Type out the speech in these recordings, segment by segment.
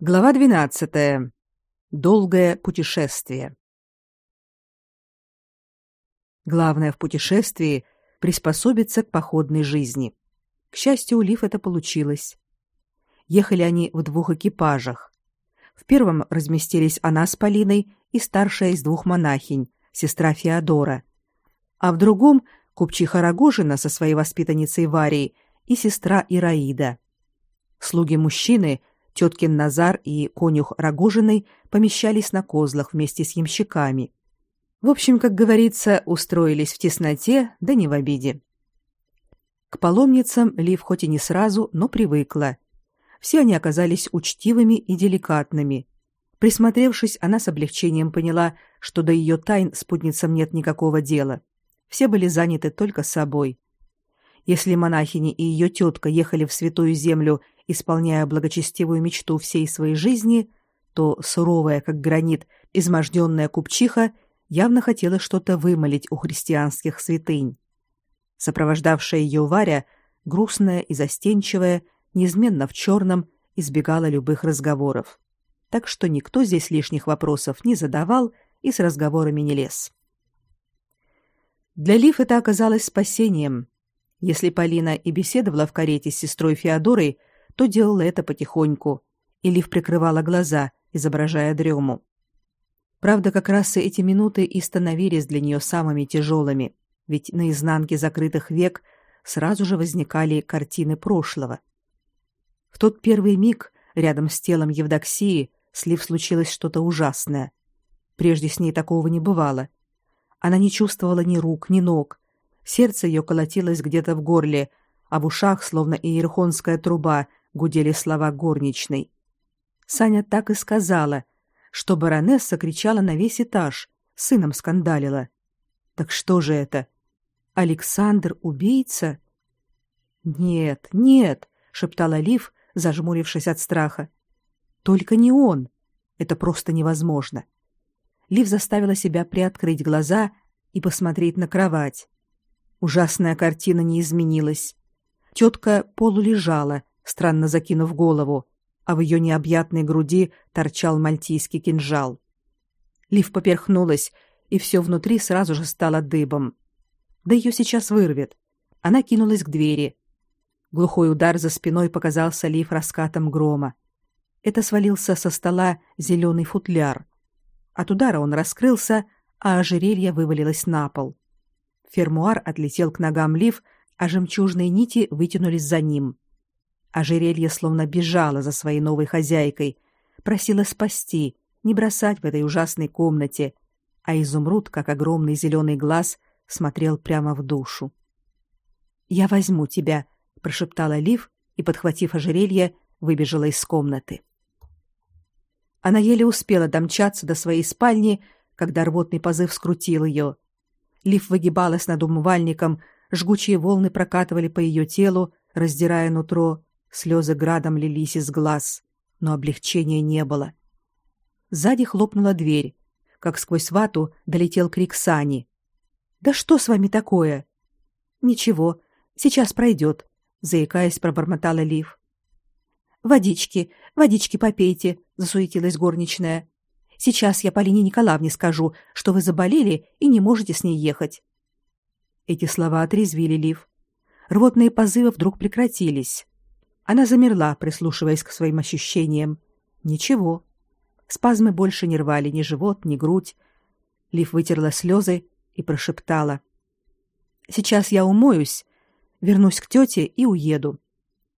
Глава 12. Долгое путешествие. Главное в путешествии приспособиться к походной жизни. К счастью, у Лив это получилось. Ехали они в двух экипажах. В первом разместились она с Полиной и старшая из двух монахинь, сестра Феодора. А в другом купчиха Рогожина со своей воспитанницей Варией и сестра Ираида. Слуги мужчины Теткин Назар и конюх Рогожиной помещались на козлах вместе с ямщиками. В общем, как говорится, устроились в тесноте, да не в обиде. К паломницам Лив хоть и не сразу, но привыкла. Все они оказались учтивыми и деликатными. Присмотревшись, она с облегчением поняла, что до ее тайн спутницам нет никакого дела. Все были заняты только собой. Если монахини и ее тетка ехали в святую землю исполняя благочестивую мечту всей своей жизни, то суровая, как гранит, изможденная купчиха явно хотела что-то вымолить у христианских святынь. Сопровождавшая ее Варя, грустная и застенчивая, неизменно в черном, избегала любых разговоров. Так что никто здесь лишних вопросов не задавал и с разговорами не лез. Для Лив это оказалось спасением. Если Полина и беседовала в карете с сестрой Феодорой, то делала это потихоньку, и Лив прикрывала глаза, изображая дрему. Правда, как раз эти минуты и становились для нее самыми тяжелыми, ведь на изнанке закрытых век сразу же возникали картины прошлого. В тот первый миг рядом с телом Евдоксии с Лив случилось что-то ужасное. Прежде с ней такого не бывало. Она не чувствовала ни рук, ни ног. Сердце ее колотилось где-то в горле, а в ушах, словно иерихонская труба, гудели слова горничной. Саня так и сказала, что баронесса кричала на весь этаж, сыном скандалила. Так что же это? Александр убийца? Нет, нет, шептала Лив, зажмурившись от страха. Только не он. Это просто невозможно. Лив заставила себя приоткрыть глаза и посмотреть на кровать. Ужасная картина не изменилась. Тетка полулежала, странно закинув голову, а в ее необъятной груди торчал мальтийский кинжал. Лив поперхнулась, и все внутри сразу же стало дыбом. Да ее сейчас вырвет. Она кинулась к двери. Глухой удар за спиной показался Лив раскатом грома. Это свалился со стола зеленый футляр. От удара он раскрылся, а ожерелье вывалилось на пол. Фермуар отлетел к ногам Лив, а жемчужные нити вытянулись за ним. Ожерелье словно бежало за своей новой хозяйкой, просило спасти, не бросать в этой ужасной комнате, а изумруд, как огромный зеленый глаз, смотрел прямо в душу. "Я возьму тебя", прошептала Лив и, подхватив ожерелье, выбежала из комнаты. Она еле успела домчаться до своей спальни, когда рвотный позыв скрутил ее. Лив выгибалась над умывальником, жгучие волны прокатывали по ее телу, раздирая нутро, Слезы градом лились из глаз, но облегчения не было. Сзади хлопнула дверь. Как сквозь вату долетел крик Сани. «Да что с вами такое?» «Ничего, сейчас пройдет», — заикаясь, пробормотала Лив. «Водички, водички попейте», — засуетилась горничная. «Сейчас я Полине Николаевне скажу, что вы заболели и не можете с ней ехать». Эти слова отрезвили Лив. Рвотные позывы вдруг прекратились. Она замерла, прислушиваясь к своим ощущениям. Ничего. Спазмы больше не рвали ни живот, ни грудь. Лив вытерла слезы и прошептала: "Сейчас я умоюсь, вернусь к тете и уеду.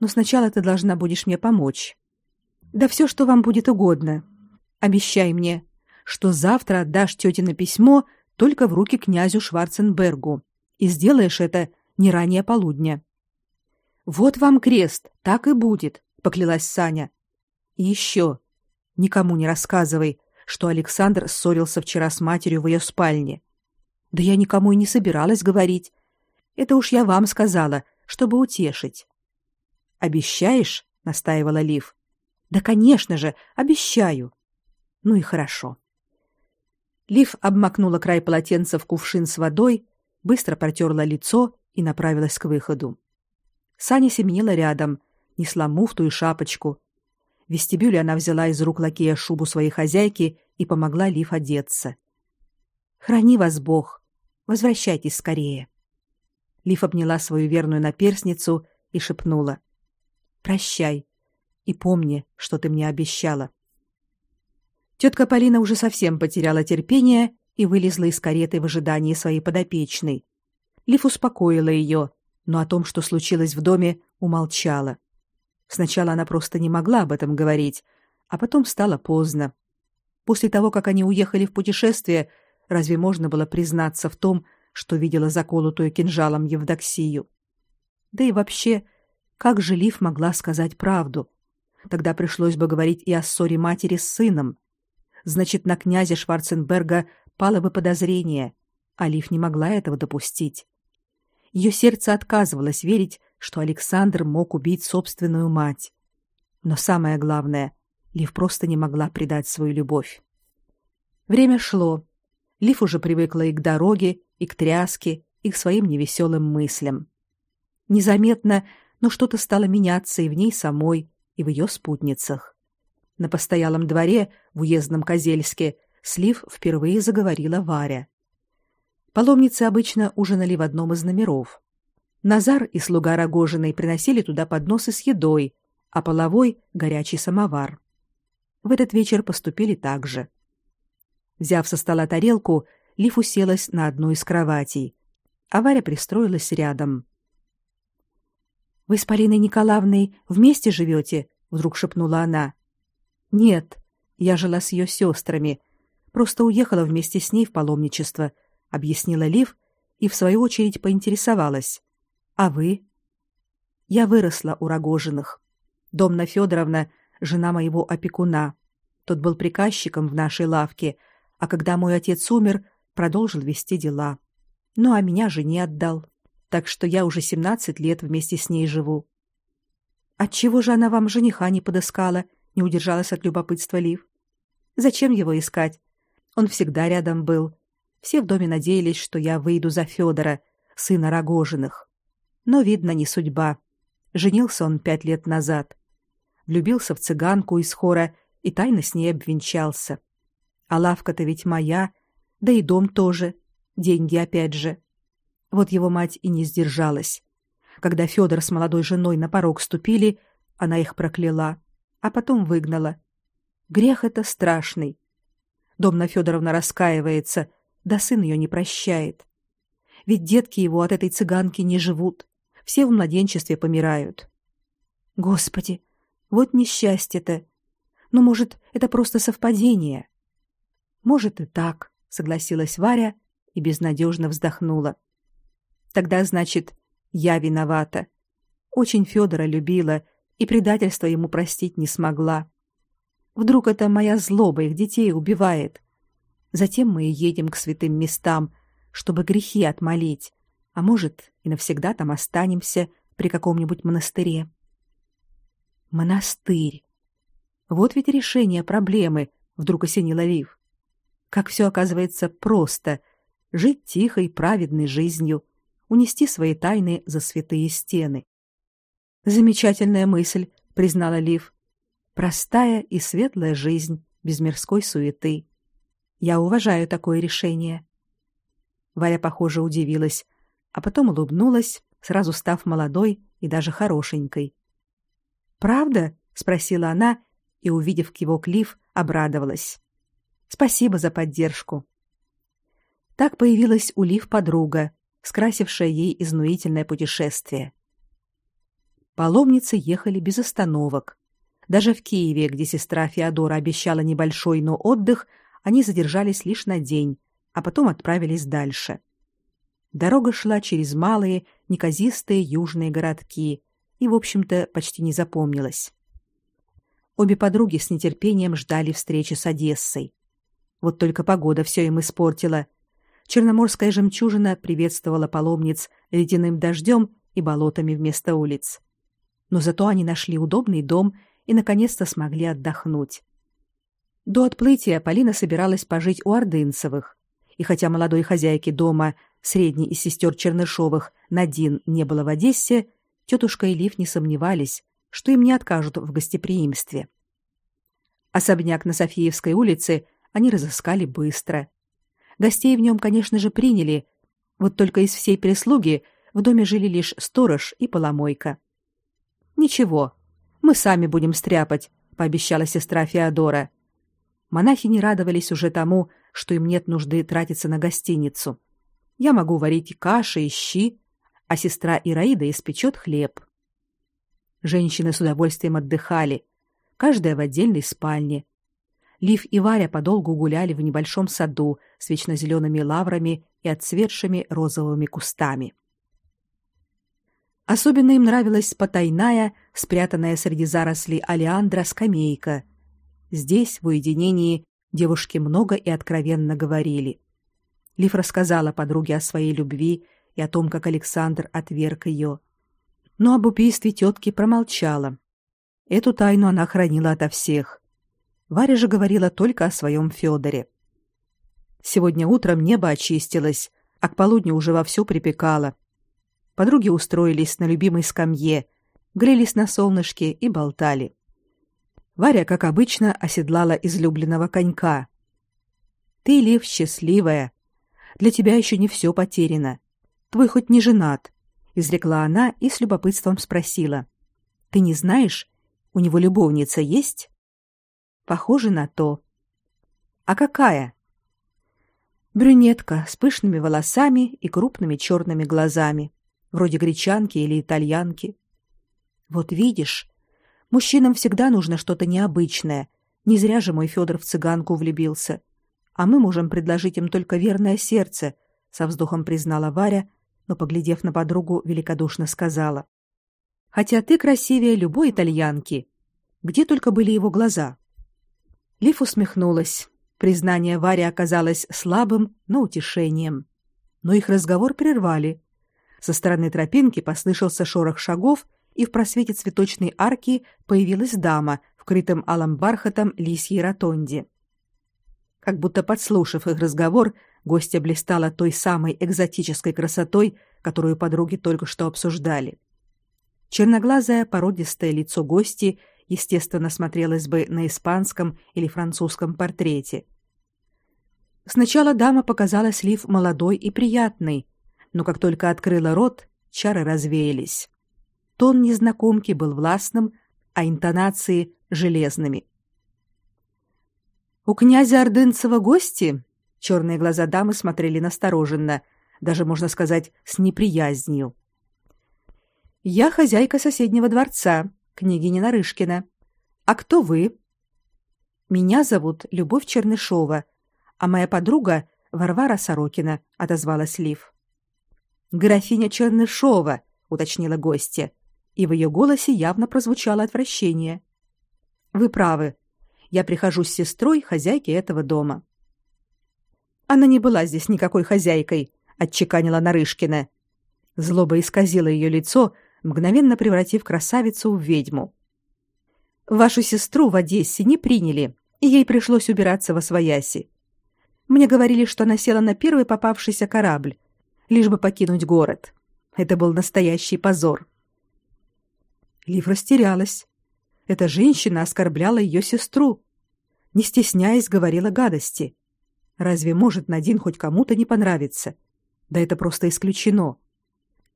Но сначала ты должна будешь мне помочь. Да все, что вам будет угодно. Обещай мне, что завтра отдашь тете на письмо только в руки князю Шварценбергу и сделаешь это не ранее полудня. Вот вам крест, так и будет, поклялась Саня. И еще никому не рассказывай, что Александр ссорился вчера с матерью в ее спальне. Да я никому и не собиралась говорить. Это уж я вам сказала, чтобы утешить. Обещаешь? настаивала Лив. Да, конечно же, обещаю. Ну и хорошо. Лив обмакнула край полотенца в кувшин с водой, быстро протерла лицо и направилась к выходу. Саня семенила рядом, несла муфту и шапочку. В вестибюле она взяла из рук лакея шубу своей хозяйки и помогла Лив одеться. Храни вас Бог. Возвращайтесь скорее. Лив обняла свою верную наперсницу и шепнула: "Прощай и помни, что ты мне обещала". Тетка Полина уже совсем потеряла терпение и вылезла из кареты в ожидании своей подопечной. Лив успокоила ее, но о том, что случилось в доме, умолчала. Сначала она просто не могла об этом говорить, а потом стало поздно. После того, как они уехали в путешествие, разве можно было признаться в том, что видела заколотую кинжалом Евдоксию? Да и вообще, как же Лив могла сказать правду? Тогда пришлось бы говорить и о ссоре матери с сыном. Значит, на князя Шварценберга пало бы подозрение, а Лив не могла этого допустить. Ее сердце отказывалось верить, что Александр мог убить собственную мать. Но самое главное, Лив просто не могла предать свою любовь. Время шло. Лив уже привыкла и к дороге, и к тряске, и к своим невеселым мыслям. Незаметно, но что-то стало меняться и в ней самой, и в ее спутницах. На постоялом дворе в уездном Козельске Слив впервые заговорила Варя. Паломницы обычно ужинали в одном из номеров. Назар и слуга Рогожиной приносили туда подносы с едой, а половой — горячий самовар. В этот вечер поступили так же. Взяв со стола тарелку, Лиф уселась на одну из кроватей, а Варя пристроилась рядом. «Вы с Полиной Николаевной вместе живете?» — вдруг шепнула она. «Нет, я жила с ее сестрами, просто уехала вместе с ней в паломничество», — объяснила Лив и, в свою очередь, поинтересовалась. А вы? Я выросла у Рогожиных. Домна Федоровна жена моего опекуна. Тот был приказчиком в нашей лавке, а когда мой отец умер, продолжил вести дела. Ну а меня жене отдал. Так что я уже 17 лет вместе с ней живу. Отчего же она вам жениха не подыскала? Не удержалась от любопытства Лив. Зачем его искать? Он всегда рядом был. Все в доме надеялись, что я выйду за Федора, сына Рогожиных. Но, видно, не судьба. Женился он пять лет назад. Влюбился в цыганку из хора и тайно с ней обвенчался. А лавка-то ведь моя, да и дом тоже. Деньги опять же. Вот его мать и не сдержалась. Когда Федор с молодой женой на порог ступили, она их прокляла, а потом выгнала. Грех это страшный. Домна Федоровна раскаивается, да сын ее не прощает. Ведь детки его от этой цыганки не живут все в младенчестве помирают. Господи, вот несчастье-то. Ну, может, это просто совпадение? Может и так, согласилась Варя и безнадежно вздохнула. Тогда, значит, я виновата. Очень Федора любила и предательство ему простить не смогла. Вдруг это моя злоба их детей убивает. Затем мы едем к святым местам, чтобы грехи отмолить а может, и навсегда там останемся при каком-нибудь монастыре. Монастырь. Вот ведь решение проблемы, вдруг осенило Лив. Как все оказывается просто жить тихой, праведной жизнью, унести свои тайны за святые стены. Замечательная мысль, признала Лив. Простая и светлая жизнь без мирской суеты. Я уважаю такое решение. Варя, похоже, удивилась, а потом улыбнулась, сразу став молодой и даже хорошенькой. «Правда?» — спросила она и, увидев кивок Лив, обрадовалась. «Спасибо за поддержку». Так появилась у Лив подруга, скрасившая ей изнурительное путешествие. Паломницы ехали без остановок. Даже в Киеве, где сестра Феодора обещала небольшой, но отдых, они задержались лишь на день, а потом отправились дальше. Дорога шла через малые, неказистые южные городки и, в общем-то, почти не запомнилась. Обе подруги с нетерпением ждали встречи с Одессой. Вот только погода все им испортила. Черноморская жемчужина приветствовала паломниц ледяным дождем и болотами вместо улиц. Но зато они нашли удобный дом и наконец-то смогли отдохнуть. До отплытия Полина собиралась пожить у Ордынцевых, и хотя молодой хозяйке дома средней из сестер Чернышовых, Надин не было в Одессе, тетушка и Лив не сомневались, что им не откажут в гостеприимстве. Особняк на Софиевской улице они разыскали быстро. Гостей в нем, конечно же, приняли. Вот только из всей прислуги в доме жили лишь сторож и поломойка. Ничего, мы сами будем стряпать, пообещала сестра Феодора. Монахи не радовались уже тому, что им нет нужды тратиться на гостиницу. Я могу варить каши и щи, а сестра Ираида испечет хлеб. Женщины с удовольствием отдыхали, каждая в отдельной спальне. Лив и Варя подолгу гуляли в небольшом саду с вечно зелеными лаврами и отцветшими розовыми кустами. Особенно им нравилась потайная, спрятанная среди зарослей алиандра скамейка. Здесь, в уединении, девушки много и откровенно говорили. Лив рассказала подруге о своей любви и о том, как Александр отверг ее. Но об убийстве тетки промолчала. Эту тайну она хранила ото всех. Варя же говорила только о своем Федоре. Сегодня утром небо очистилось, а к полудню уже вовсю припекало. Подруги устроились на любимой скамье, грелись на солнышке и болтали. Варя, как обычно, оседлала излюбленного конька. Ты, Лев, счастливая. Для тебя еще не все потеряно. Твой хоть не женат, изрекла она и с любопытством спросила: Ты не знаешь, у него любовница есть? Похоже на то. А какая? Брюнетка с пышными волосами и крупными черными глазами, вроде гречанки или итальянки. Вот видишь, мужчинам всегда нужно что-то необычное. Не зря же мой Федор в цыганку влюбился. А мы можем предложить им только верное сердце, со вздохом признала Варя, но поглядев на подругу, великодушно сказала: "Хотя ты красивее любой итальянки. Где только были его глаза?" Лиф усмехнулась. Признание Вари оказалось слабым, но утешением. Но их разговор прервали. Со стороны тропинки послышался шорох шагов, и в просвете цветочной арки появилась дама в крытом алым бархатом лисьей ротонде. Как будто подслушав их разговор, гостья блистала той самой экзотической красотой, которую подруги только что обсуждали. Черноглазое породистое лицо гости – естественно, смотрелась бы на испанском или французском портрете. Сначала дама показалась Лив молодой и приятной, но как только открыла рот, чары развеялись. Тон незнакомки был властным, а интонации железными. У князя Ордынцева гости? Черные глаза дамы смотрели настороженно, даже можно сказать, с неприязнью. Я хозяйка соседнего дворца, княгиня Нарышкина. А кто вы? Меня зовут Любовь Чернышова, а моя подруга Варвара Сорокина, отозвалась Лив. Графиня Чернышова, уточнила гостья, и в ее голосе явно прозвучало отвращение. Вы правы. Я прихожу с сестрой хозяйки этого дома. Она не была здесь никакой хозяйкой, отчеканила Нарышкина. Злоба исказила ее лицо, мгновенно превратив красавицу в ведьму. Вашу сестру в Одессе не приняли, и ей пришлось убираться во свояси. Мне говорили, что она села на первый попавшийся корабль, лишь бы покинуть город. Это был настоящий позор. Лив растерялась. Эта женщина оскорбляла ее сестру, не стесняясь говорила гадости. Разве может Надин хоть кому-то не понравиться? Да это просто исключено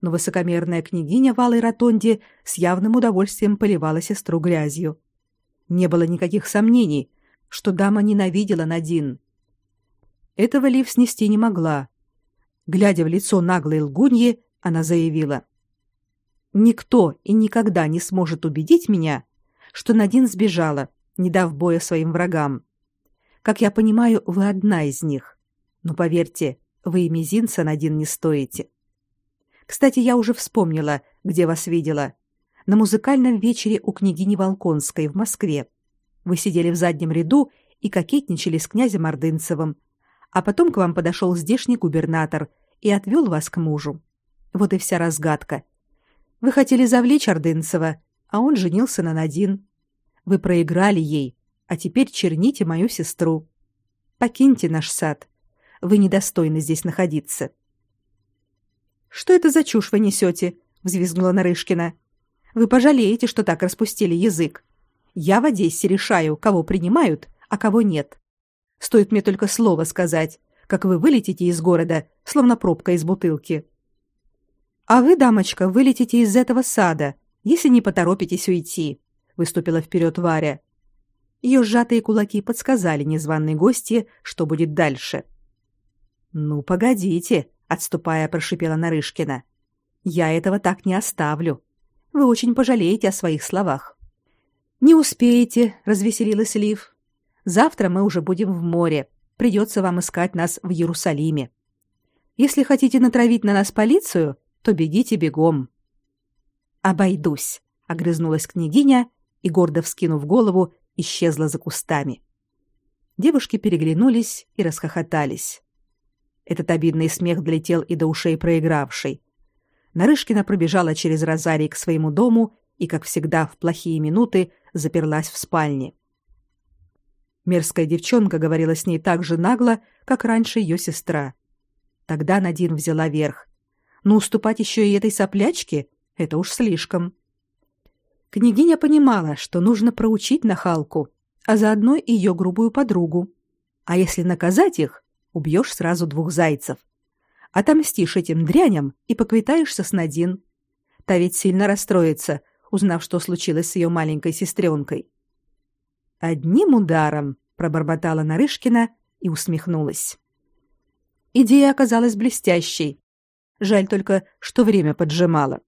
но высокомерная княгиня в алой ротонде с явным удовольствием поливала сестру грязью. Не было никаких сомнений, что дама ненавидела Надин. Этого Лив снести не могла. Глядя в лицо наглой лгуньи, она заявила: "Никто и никогда не сможет убедить меня, что Надин сбежала, не дав боя своим врагам. Как я понимаю, вы одна из них. Но поверьте, вы и мизинца Надин не стоите". Кстати, я уже вспомнила, где вас видела. На музыкальном вечере у княгини Волконской в Москве. Вы сидели в заднем ряду и кокетничали с князем Ордынцевым. А потом к вам подошел здешний губернатор и отвел вас к мужу. Вот и вся разгадка. Вы хотели завлечь Ордынцева, а он женился на Надин. Вы проиграли ей, а теперь черните мою сестру. Покиньте наш сад. Вы недостойны здесь находиться. Что это за чушь вы несете? взвизгнула Нарышкина. Вы пожалеете, что так распустили язык. Я в Одессе решаю, кого принимают, а кого нет. Стоит мне только слово сказать, как вы вылетите из города, словно пробка из бутылки. А вы, дамочка, вылетите из этого сада, если не поторопитесь уйти, выступила вперед Варя. Ее сжатые кулаки подсказали незваной гости, что будет дальше. Ну, погодите, отступая, прошипела Нарышкина. Я этого так не оставлю. Вы очень пожалеете о своих словах. Не успеете, развеселилась Лив. Завтра мы уже будем в море. Придется вам искать нас в Иерусалиме. Если хотите натравить на нас полицию, то бегите бегом. Обойдусь, огрызнулась княгиня и гордо вскинув голову, исчезла за кустами. Девушки переглянулись и расхохотались. Этот обидный смех долетел и до ушей проигравшей. Нарышкина пробежала через розарий к своему дому и, как всегда, в плохие минуты заперлась в спальне. Мерзкая девчонка говорила с ней так же нагло, как раньше ее сестра. Тогда Надин взяла верх. Но уступать еще и этой соплячке — это уж слишком. Княгиня понимала, что нужно проучить нахалку, а заодно и ее грубую подругу. А если наказать их, убьешь сразу двух зайцев. Отомстишь этим дряням и поквитаешься с Надин. Та ведь сильно расстроится, узнав, что случилось с ее маленькой сестренкой. Одним ударом, пробормотала Нарышкина и усмехнулась. Идея оказалась блестящей. Жаль только, что время поджимало.